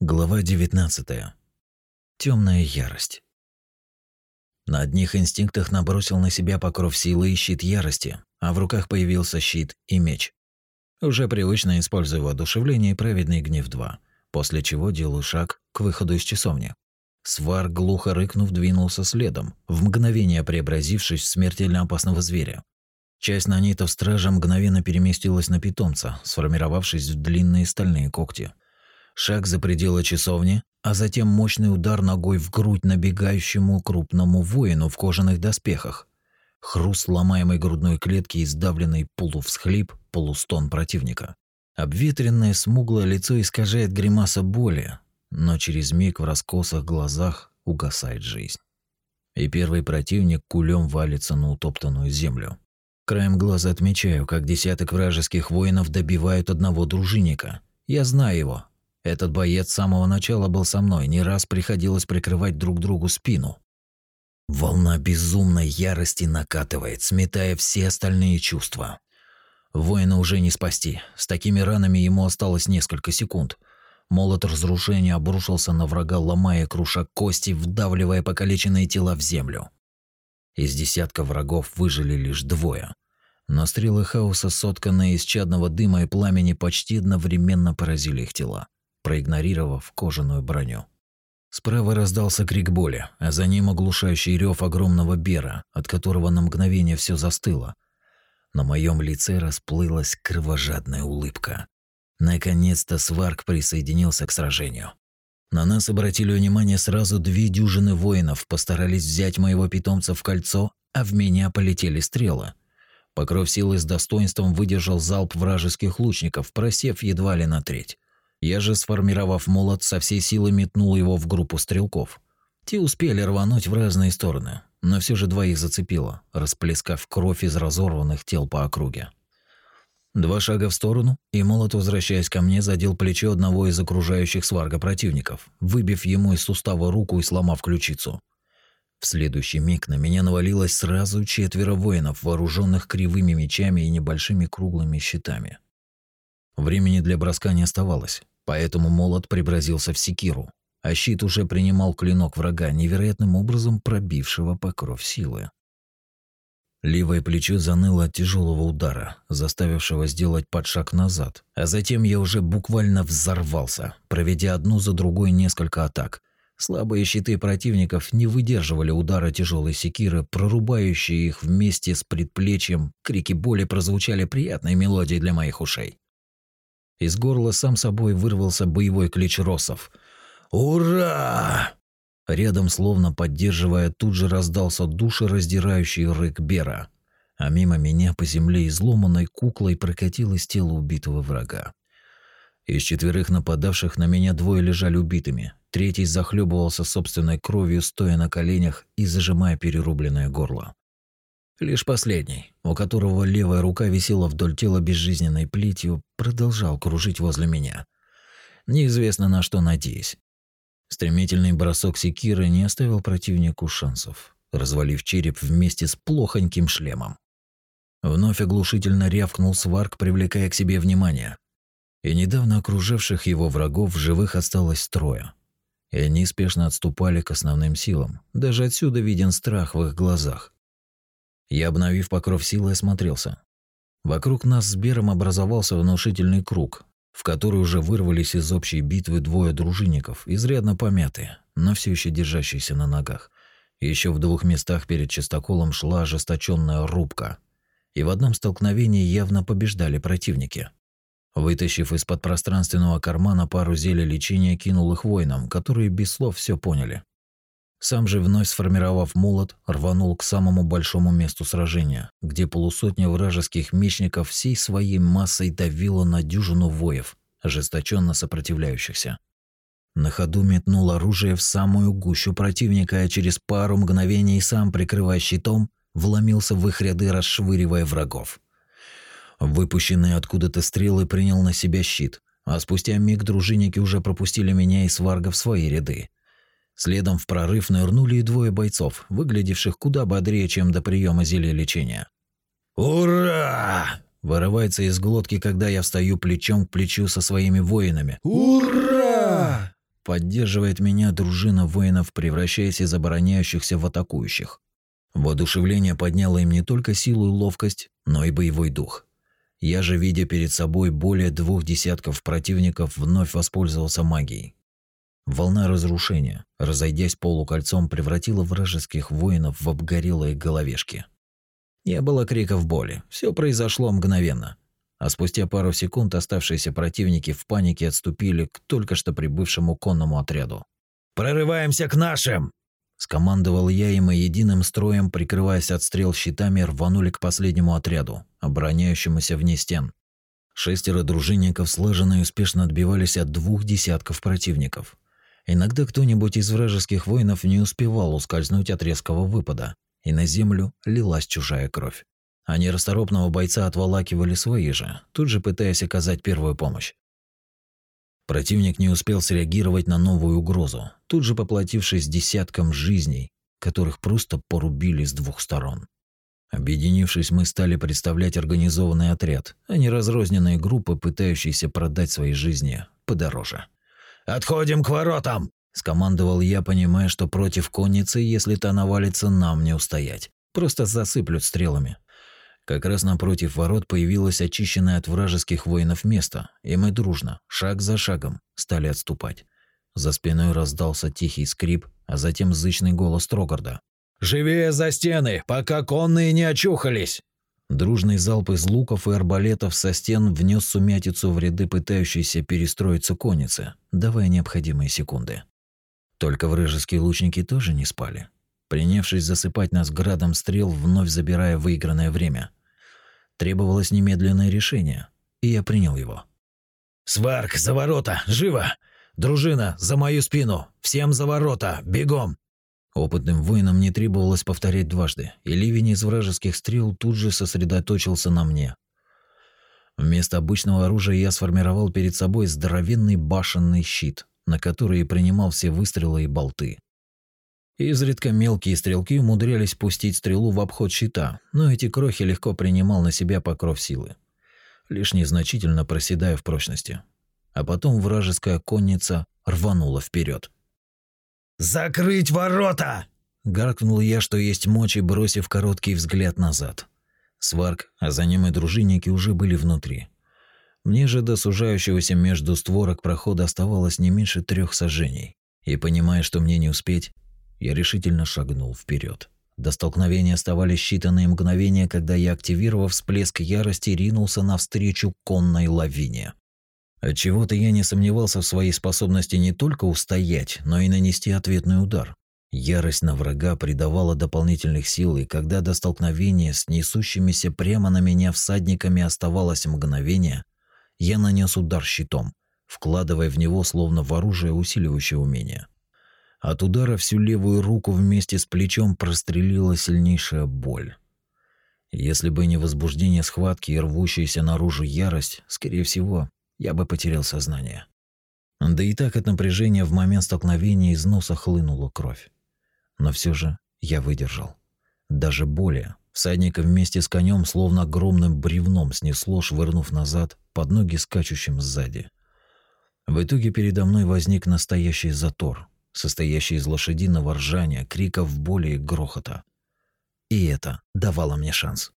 Глава 19. Темная ярость. На одних инстинктах набросил на себя покров силы и щит ярости, а в руках появился щит и меч. Уже привычно использую воодушевление и праведный гнев 2, после чего делаю шаг к выходу из часовни. Свар, глухо рыкнув, двинулся следом, в мгновение преобразившись в смертельно опасного зверя. Часть нанитов стража мгновенно переместилась на питомца, сформировавшись в длинные стальные когти – шаг за пределы часовни, а затем мощный удар ногой в грудь набегающему крупному воину в кожаных доспехах. Хруст ломаемой грудной клетки и сдавленный полувсхлип, полустон противника. Обветренное смуглое лицо искажает гримаса боли, но через миг в раскосах глазах угасает жизнь. И первый противник кулем валится на утоптанную землю. Краем глаза отмечаю, как десяток вражеских воинов добивают одного дружинника. Я знаю его, этот боец с самого начала был со мной, не раз приходилось прикрывать друг другу спину. Волна безумной ярости накатывает, сметая все остальные чувства. Воина уже не спасти. С такими ранами ему осталось несколько секунд. Молот разрушения обрушился на врага, ломая круша кости, вдавливая покалеченные тела в землю. Из десятка врагов выжили лишь двое. Но стрелы хаоса, сотканные из чадного дыма и пламени, почти одновременно поразили их тела проигнорировав кожаную броню. Справа раздался крик боли, а за ним оглушающий рев огромного бера, от которого на мгновение все застыло. На моем лице расплылась кровожадная улыбка. Наконец-то Сварк присоединился к сражению. На нас обратили внимание сразу две дюжины воинов, постарались взять моего питомца в кольцо, а в меня полетели стрелы. Покров силы с достоинством выдержал залп вражеских лучников, просев едва ли на треть. Я же, сформировав молот, со всей силы метнул его в группу стрелков. Те успели рвануть в разные стороны, но все же двоих зацепило, расплескав кровь из разорванных тел по округе. Два шага в сторону, и молот, возвращаясь ко мне, задел плечо одного из окружающих сварга противников, выбив ему из сустава руку и сломав ключицу. В следующий миг на меня навалилось сразу четверо воинов, вооруженных кривыми мечами и небольшими круглыми щитами. Времени для броска не оставалось, поэтому молот преобразился в секиру, а щит уже принимал клинок врага, невероятным образом пробившего покров силы. Левое плечо заныло от тяжелого удара, заставившего сделать подшаг назад, а затем я уже буквально взорвался, проведя одну за другой несколько атак. Слабые щиты противников не выдерживали удара тяжелой секиры, прорубающие их вместе с предплечьем. Крики боли прозвучали приятной мелодией для моих ушей. Из горла сам собой вырвался боевой клич Росов. «Ура!» Рядом, словно поддерживая, тут же раздался душераздирающий рык Бера. А мимо меня по земле изломанной куклой прокатилось тело убитого врага. Из четверых нападавших на меня двое лежали убитыми. Третий захлебывался собственной кровью, стоя на коленях и зажимая перерубленное горло. Лишь последний, у которого левая рука висела вдоль тела безжизненной плетью, продолжал кружить возле меня. Неизвестно на что надеясь. Стремительный бросок секиры не оставил противнику шансов, развалив череп вместе с плохоньким шлемом. Вновь оглушительно рявкнул сварк, привлекая к себе внимание. И недавно окруживших его врагов в живых осталось трое. И они спешно отступали к основным силам. Даже отсюда виден страх в их глазах. Я, обновив покров силы, осмотрелся. Вокруг нас с Бером образовался внушительный круг, в который уже вырвались из общей битвы двое дружинников, изрядно помятые, но все еще держащиеся на ногах. Еще в двух местах перед чистоколом шла ожесточенная рубка, и в одном столкновении явно побеждали противники. Вытащив из-под пространственного кармана пару зелий лечения, кинул их воинам, которые без слов все поняли. Сам же, вновь сформировав молот, рванул к самому большому месту сражения, где полусотня вражеских мечников всей своей массой давила на дюжину воев, ожесточенно сопротивляющихся. На ходу метнул оружие в самую гущу противника, а через пару мгновений сам, прикрывая щитом, вломился в их ряды, расшвыривая врагов. Выпущенные откуда-то стрелы принял на себя щит, а спустя миг дружинники уже пропустили меня и сварга в свои ряды. Следом в прорыв нырнули и двое бойцов, выглядевших куда бодрее, чем до приема зелья лечения. «Ура!» – вырывается из глотки, когда я встаю плечом к плечу со своими воинами. «Ура!» поддерживает меня дружина воинов, превращаясь из обороняющихся в атакующих. Воодушевление подняло им не только силу и ловкость, но и боевой дух. Я же, видя перед собой более двух десятков противников, вновь воспользовался магией. Волна разрушения, разойдясь полукольцом, превратила вражеских воинов в обгорелые головешки. Не было криков боли, все произошло мгновенно. А спустя пару секунд оставшиеся противники в панике отступили к только что прибывшему конному отряду. «Прорываемся к нашим!» Скомандовал я, и мы единым строем, прикрываясь от стрел щитами, рванули к последнему отряду, обороняющемуся вне стен. Шестеро дружинников слаженно и успешно отбивались от двух десятков противников. Иногда кто-нибудь из вражеских воинов не успевал ускользнуть от резкого выпада, и на землю лилась чужая кровь. А нерасторопного бойца отволакивали свои же, тут же пытаясь оказать первую помощь. Противник не успел среагировать на новую угрозу, тут же поплатившись десяткам жизней, которых просто порубили с двух сторон. Объединившись, мы стали представлять организованный отряд, а не разрозненные группы, пытающиеся продать свои жизни подороже. «Отходим к воротам!» – скомандовал я, понимая, что против конницы, если та навалится, нам не устоять. Просто засыплют стрелами. Как раз напротив ворот появилось очищенное от вражеских воинов место, и мы дружно, шаг за шагом, стали отступать. За спиной раздался тихий скрип, а затем зычный голос Трогарда. «Живее за стены, пока конные не очухались!» Дружный залп из луков и арбалетов со стен внес сумятицу в ряды пытающейся перестроиться конницы, давая необходимые секунды. Только вражеские лучники тоже не спали, принявшись засыпать нас градом стрел, вновь забирая выигранное время. Требовалось немедленное решение, и я принял его. «Сварк, за ворота! Живо! Дружина, за мою спину! Всем за ворота! Бегом!» Опытным воинам не требовалось повторять дважды, и ливень из вражеских стрел тут же сосредоточился на мне. Вместо обычного оружия я сформировал перед собой здоровенный башенный щит, на который принимал все выстрелы и болты. Изредка мелкие стрелки умудрялись пустить стрелу в обход щита, но эти крохи легко принимал на себя покров силы, лишь незначительно проседая в прочности. А потом вражеская конница рванула вперед. «Закрыть ворота!» – гаркнул я, что есть мочи, бросив короткий взгляд назад. Сварк, а за ним и дружинники уже были внутри. Мне же до сужающегося между створок прохода оставалось не меньше трех сажений. И понимая, что мне не успеть, я решительно шагнул вперед. До столкновения оставались считанные мгновения, когда я, активировав всплеск ярости, ринулся навстречу конной лавине. Отчего-то я не сомневался в своей способности не только устоять, но и нанести ответный удар. Ярость на врага придавала дополнительных сил, и когда до столкновения с несущимися прямо на меня всадниками оставалось мгновение, я нанес удар щитом, вкладывая в него словно в оружие усиливающее умение. От удара всю левую руку вместе с плечом прострелила сильнейшая боль. Если бы не возбуждение схватки и рвущаяся наружу ярость, скорее всего, я бы потерял сознание. Да и так от напряжения в момент столкновения из носа хлынула кровь. Но все же я выдержал. Даже более. Всадника вместе с конем словно огромным бревном снесло, швырнув назад под ноги скачущим сзади. В итоге передо мной возник настоящий затор, состоящий из лошадиного ржания, криков боли и грохота. И это давало мне шанс.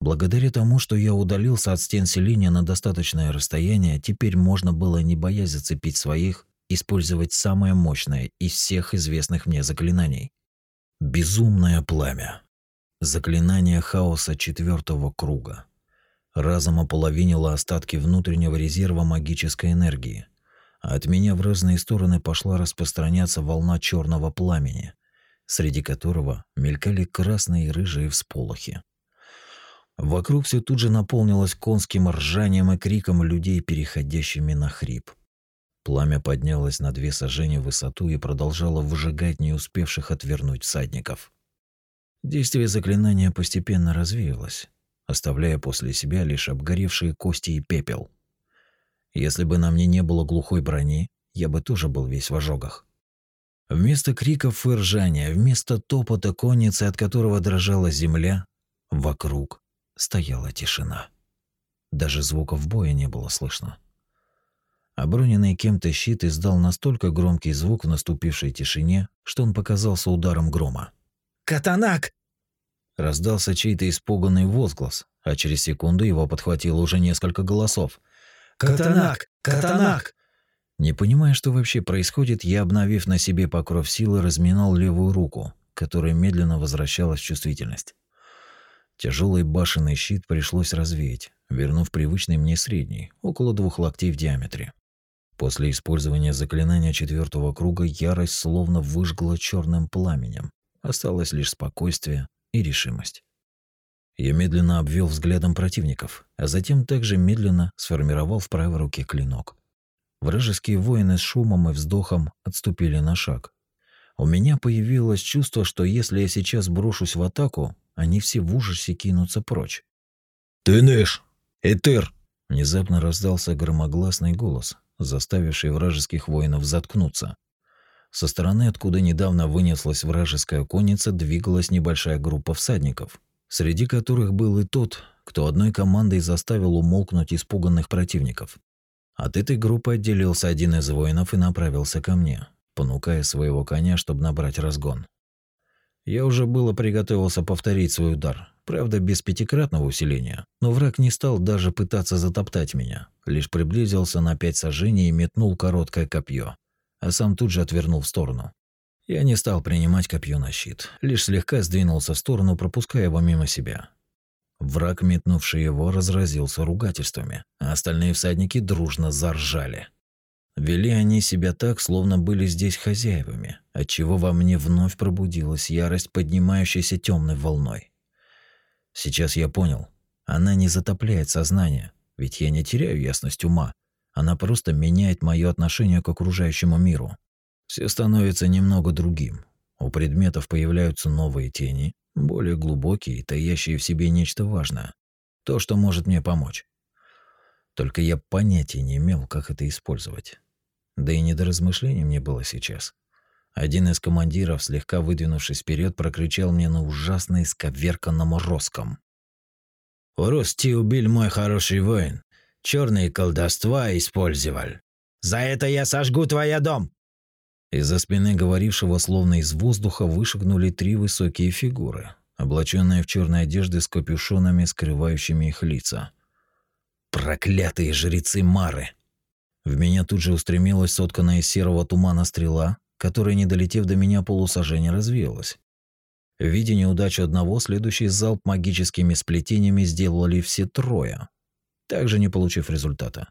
Благодаря тому, что я удалился от стен селения на достаточное расстояние, теперь можно было, не боясь зацепить своих, использовать самое мощное из всех известных мне заклинаний. Безумное пламя. Заклинание хаоса четвертого круга. Разом ополовинило остатки внутреннего резерва магической энергии – от меня в разные стороны пошла распространяться волна черного пламени, среди которого мелькали красные и рыжие всполохи. Вокруг все тут же наполнилось конским ржанием и криком людей, переходящими на хрип. Пламя поднялось на две сажени в высоту и продолжало выжигать не успевших отвернуть всадников. Действие заклинания постепенно развеялось, оставляя после себя лишь обгоревшие кости и пепел. Если бы на мне не было глухой брони, я бы тоже был весь в ожогах. Вместо криков и ржания, вместо топота конницы, от которого дрожала земля, вокруг стояла тишина. Даже звуков боя не было слышно. Оброненный кем-то щит издал настолько громкий звук в наступившей тишине, что он показался ударом грома. «Катанак!» Раздался чей-то испуганный возглас, а через секунду его подхватило уже несколько голосов. «Катанак! Катанак!» Не понимая, что вообще происходит, я, обновив на себе покров силы, разминал левую руку, которая медленно возвращалась в чувствительность. Тяжелый башенный щит пришлось развеять, вернув привычный мне средний, около двух локтей в диаметре. После использования заклинания четвертого круга ярость словно выжгла черным пламенем. Осталось лишь спокойствие и решимость. Я медленно обвел взглядом противников, а затем также медленно сформировал в правой руке клинок. Вражеские воины с шумом и вздохом отступили на шаг. У меня появилось чувство, что если я сейчас брошусь в атаку, они все в ужасе кинутся прочь. «Ты ниш! Этер!» Внезапно раздался громогласный голос, заставивший вражеских воинов заткнуться. Со стороны, откуда недавно вынеслась вражеская конница, двигалась небольшая группа всадников, среди которых был и тот, кто одной командой заставил умолкнуть испуганных противников. От этой группы отделился один из воинов и направился ко мне, понукая своего коня, чтобы набрать разгон. Я уже было приготовился повторить свой удар, правда без пятикратного усиления, но враг не стал даже пытаться затоптать меня, лишь приблизился на пять сажений и метнул короткое копье, а сам тут же отвернул в сторону. Я не стал принимать копье на щит, лишь слегка сдвинулся в сторону, пропуская его мимо себя. Враг, метнувший его, разразился ругательствами, а остальные всадники дружно заржали. Вели они себя так, словно были здесь хозяевами, отчего во мне вновь пробудилась ярость, поднимающаяся темной волной. Сейчас я понял, она не затопляет сознание, ведь я не теряю ясность ума, она просто меняет мое отношение к окружающему миру. Все становится немного другим. У предметов появляются новые тени, более глубокие, таящие в себе нечто важное, то, что может мне помочь. Только я понятия не имел, как это использовать. Да и не до размышлений мне было сейчас. Один из командиров, слегка выдвинувшись вперед, прокричал мне на ужасно исковерканном русском. «Урус, ты убил мой хороший воин. Черные колдовства использовал. За это я сожгу твой дом!» Из-за спины говорившего, словно из воздуха, вышагнули три высокие фигуры, облаченные в черные одежды с капюшонами, скрывающими их лица. «Проклятые жрецы Мары!» В меня тут же устремилась сотканная из серого тумана стрела, которая, не долетев до меня полусажения, развеялась. Видя неудачу одного, следующий залп магическими сплетениями сделали все трое, также не получив результата.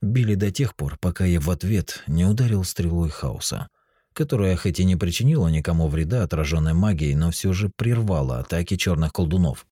Били до тех пор, пока я в ответ не ударил стрелой хаоса, которая хоть и не причинила никому вреда отраженной магией, но все же прервала атаки черных колдунов.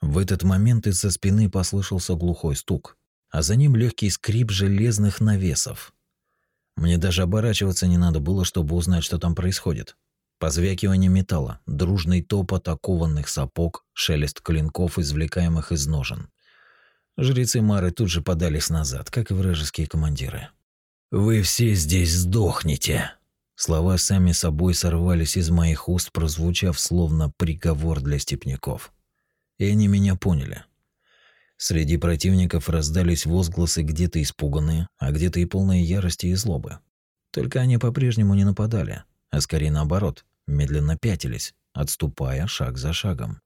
В этот момент из-за спины послышался глухой стук, а за ним легкий скрип железных навесов. Мне даже оборачиваться не надо было, чтобы узнать, что там происходит. Позвякивание металла, дружный топот окованных сапог, шелест клинков, извлекаемых из ножен. Жрецы Мары тут же подались назад, как и вражеские командиры. «Вы все здесь сдохнете!» Слова сами собой сорвались из моих уст, прозвучав словно приговор для степняков. И они меня поняли. Среди противников раздались возгласы где-то испуганные, а где-то и полные ярости и злобы. Только они по-прежнему не нападали, а скорее наоборот, медленно пятились, отступая шаг за шагом.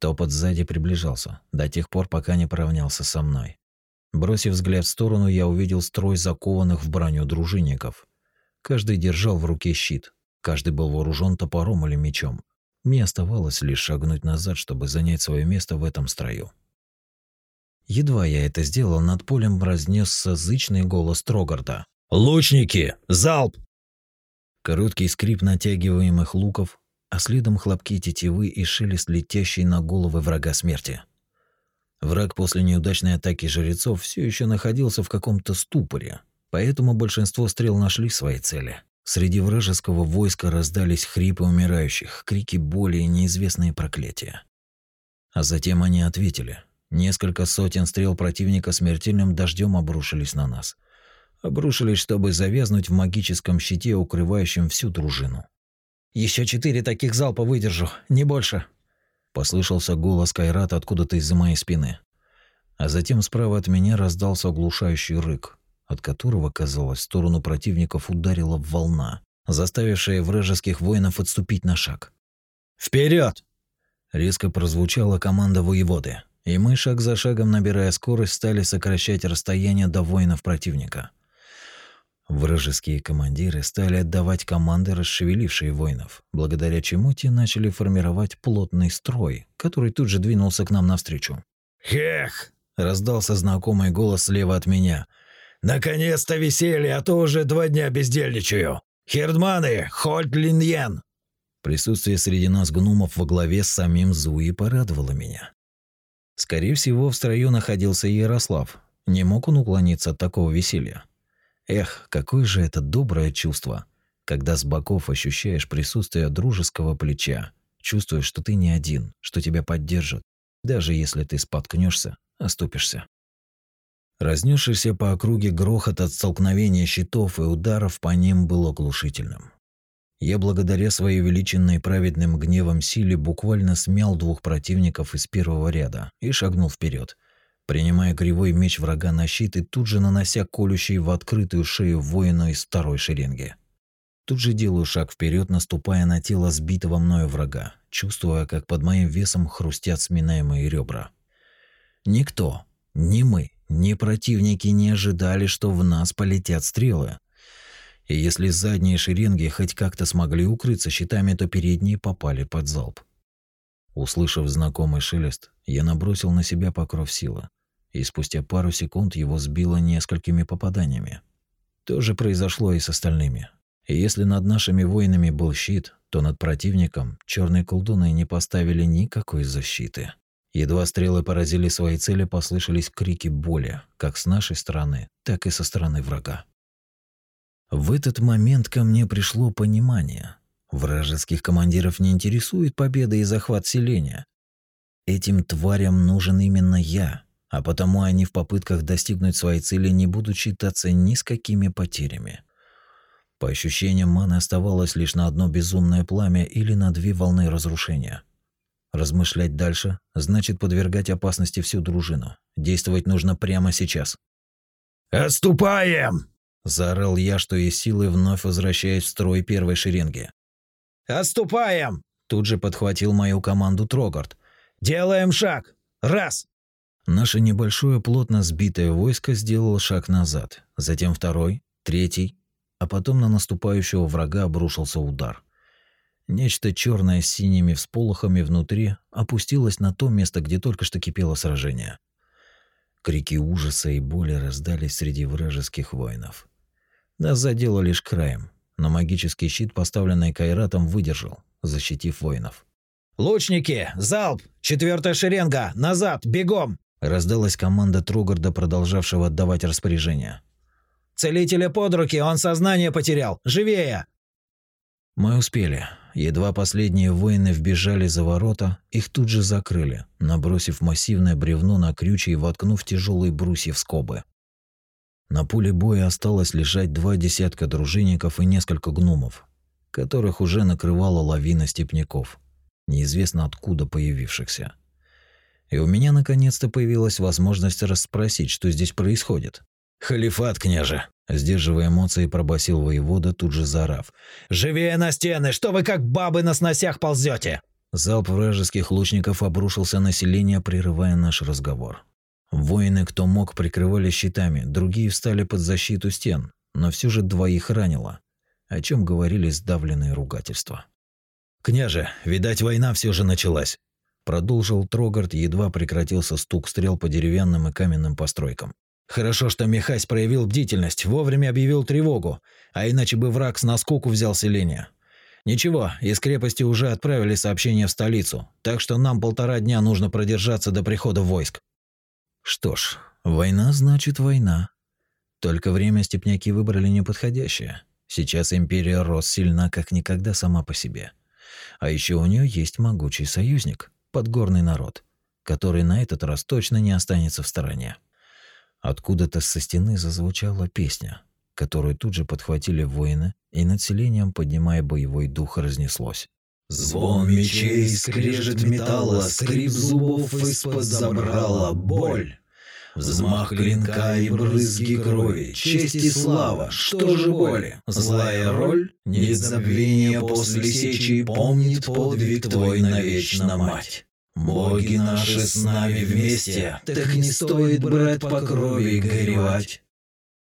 Топот сзади приближался, до тех пор, пока не поравнялся со мной. Бросив взгляд в сторону, я увидел строй закованных в броню дружинников. Каждый держал в руке щит, каждый был вооружен топором или мечом. Мне оставалось лишь шагнуть назад, чтобы занять свое место в этом строю. Едва я это сделал, над полем разнесся зычный голос Трогарда. «Лучники! Залп!» Короткий скрип натягиваемых луков, а следом хлопки тетивы и шелест летящей на головы врага смерти. Враг после неудачной атаки жрецов все еще находился в каком-то ступоре, поэтому большинство стрел нашли свои цели. Среди вражеского войска раздались хрипы умирающих, крики боли и неизвестные проклятия. А затем они ответили. Несколько сотен стрел противника смертельным дождем обрушились на нас. Обрушились, чтобы завязнуть в магическом щите, укрывающем всю дружину. Еще четыре таких залпа выдержу, не больше. Послышался голос Кайрата откуда-то из-за моей спины. А затем справа от меня раздался оглушающий рык, от которого, казалось, в сторону противников ударила волна, заставившая вражеских воинов отступить на шаг. Вперед! Резко прозвучала команда воеводы, и мы, шаг за шагом набирая скорость, стали сокращать расстояние до воинов противника. Вражеские командиры стали отдавать команды, расшевелившие воинов, благодаря чему те начали формировать плотный строй, который тут же двинулся к нам навстречу. Хех! Раздался знакомый голос слева от меня. Наконец-то веселье, а то уже два дня бездельничаю. Хердманы, Хольт Линьен. Присутствие среди нас гномов во главе с самим Зуи порадовало меня. Скорее всего, в строю находился Ярослав. Не мог он уклониться от такого веселья. Эх, какое же это доброе чувство, когда с боков ощущаешь присутствие дружеского плеча, чувствуешь, что ты не один, что тебя поддержат, даже если ты споткнешься, оступишься. Разнесшийся по округе грохот от столкновения щитов и ударов по ним был оглушительным. Я благодаря своей величинной праведным гневом силе буквально смял двух противников из первого ряда и шагнул вперед, принимая кривой меч врага на щит и тут же нанося колющий в открытую шею воина из второй шеренги. Тут же делаю шаг вперед, наступая на тело сбитого мною врага, чувствуя, как под моим весом хрустят сминаемые ребра. Никто, ни мы, ни противники не ожидали, что в нас полетят стрелы, и если задние шеренги хоть как-то смогли укрыться щитами, то передние попали под залп. Услышав знакомый шелест, я набросил на себя покров силы, и спустя пару секунд его сбило несколькими попаданиями. То же произошло и с остальными. И если над нашими воинами был щит, то над противником черные колдуны не поставили никакой защиты. Едва стрелы поразили свои цели, послышались крики боли, как с нашей стороны, так и со стороны врага. В этот момент ко мне пришло понимание. Вражеских командиров не интересует победа и захват селения. Этим тварям нужен именно я, а потому они в попытках достигнуть своей цели не будут считаться ни с какими потерями. По ощущениям, маны оставалось лишь на одно безумное пламя или на две волны разрушения. Размышлять дальше значит подвергать опасности всю дружину. Действовать нужно прямо сейчас. «Отступаем!» Заорал я, что из силы, вновь возвращаясь в строй первой шеренги. «Отступаем!» Тут же подхватил мою команду Трогард. «Делаем шаг! Раз!» Наше небольшое плотно сбитое войско сделало шаг назад, затем второй, третий, а потом на наступающего врага обрушился удар. Нечто черное с синими всполохами внутри опустилось на то место, где только что кипело сражение. Крики ужаса и боли раздались среди вражеских воинов. Нас задело лишь краем, но магический щит, поставленный Кайратом, выдержал, защитив воинов. «Лучники! Залп! Четвертая шеренга! Назад! Бегом!» Раздалась команда Тругарда, продолжавшего отдавать распоряжения. «Целителя под руки! Он сознание потерял! Живее!» Мы успели. Едва последние воины вбежали за ворота, их тут же закрыли, набросив массивное бревно на крючья и воткнув тяжелые брусья в скобы. На поле боя осталось лежать два десятка дружинников и несколько гномов, которых уже накрывала лавина степняков, неизвестно откуда появившихся. И у меня наконец-то появилась возможность расспросить, что здесь происходит. «Халифат, княже!» Сдерживая эмоции, пробасил воевода, тут же заорав. «Живее на стены! Что вы как бабы на сносях ползете? Залп вражеских лучников обрушился на селение, прерывая наш разговор. Воины, кто мог, прикрывали щитами, другие встали под защиту стен, но все же двоих ранило, о чем говорили сдавленные ругательства. «Княже, видать, война все же началась», продолжил Трогард, едва прекратился стук стрел по деревянным и каменным постройкам. «Хорошо, что Михась проявил бдительность, вовремя объявил тревогу, а иначе бы враг с наскоку взял селение. Ничего, из крепости уже отправили сообщение в столицу, так что нам полтора дня нужно продержаться до прихода войск. Что ж, война значит война. Только время степняки выбрали неподходящее. Сейчас империя Рос сильна как никогда сама по себе. А еще у нее есть могучий союзник подгорный народ, который на этот раз точно не останется в стороне. Откуда-то со стены зазвучала песня, которую тут же подхватили воины, и над селением, поднимая боевой дух, разнеслось. Звон мечей, скрежет металла, скрип зубов из-под забрала, боль. Взмах клинка и брызги крови, честь и слава, что же боли? Злая роль? Нет забвения после сечи, помнит подвиг твой навечно, мать. Боги наши с нами вместе, так не стоит, брат, по крови горевать.